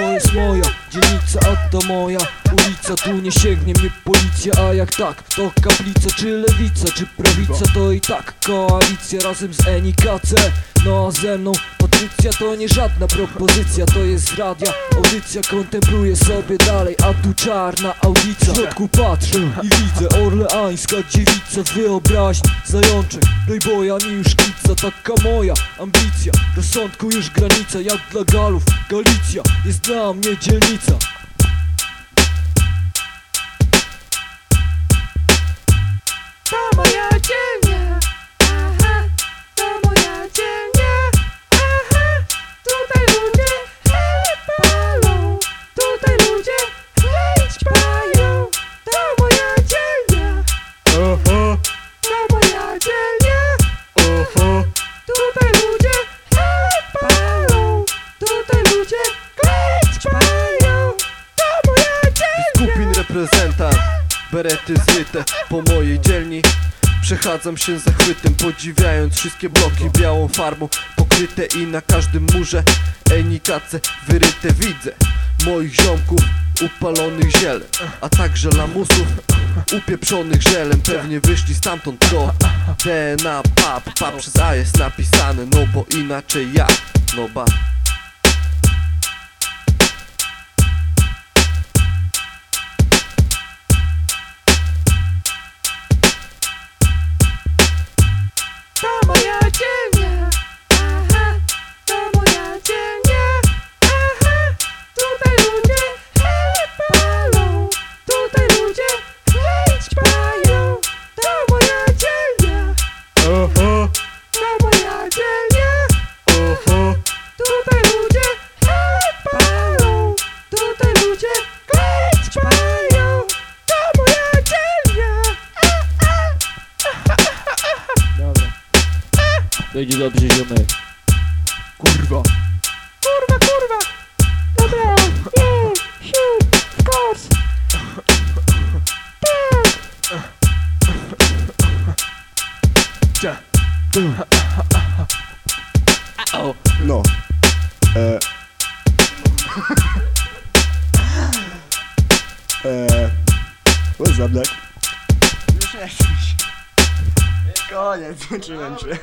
to jest moja Dzielnica, a to moja ulica. Tu nie sięgnie mnie policja, a jak tak To kaplica, czy lewica, czy prawica. To i tak koalicja razem z NIKC No a ze mną Patrycja to nie żadna propozycja To jest radia, audycja Kontempluję sobie dalej, a tu czarna audica W środku patrzę i widzę orleańska dziewica. Wyobraźni, zajączek, playboya mi już kica. Taka moja ambicja, rozsądku już granica. Jak dla Galów, Galicja jest dla mnie dzielnica reprezentant, berety zryte po mojej dzielni. Przechadzam się zachwytem, podziwiając wszystkie bloki białą farbą Pokryte i na każdym murze enikace wyryte widzę Moich ziomków upalonych zielem, a także lamusów upieprzonych żelem. Pewnie wyszli stamtąd to DNA pap, pap przez A jest napisane No bo inaczej jak, no ba Będzie dobrze ziomek Kurwa kurwa, kurwa. Dobra, yeah, shoot, of course. No. E. e. What's up, Black? Już jakiś. Koniec, skończyłem się.